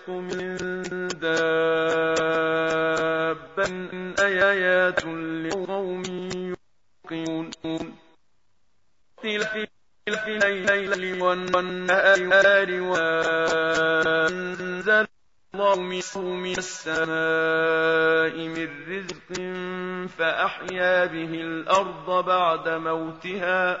يبث من دابة آيات لقوم يوقنون في الليل والنهار وأنزل الله من السماء من رزق فأحيا به الأرض بعد موتها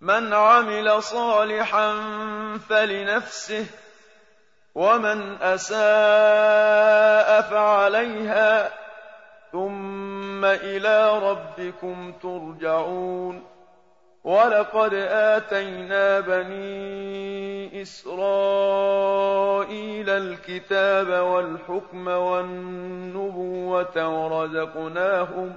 من عمل صالحا فلنفسه ومن أساء فعليها ثم إلى ربكم ترجعون. ولقد آتينا بني إسرائيل الكتاب والحكم والنبوة ورزقناهم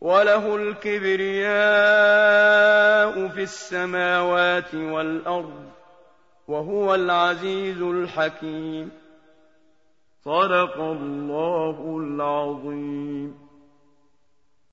وله الكبرياء في السماوات والأرض وهو العزيز الحكيم صدق الله العظيم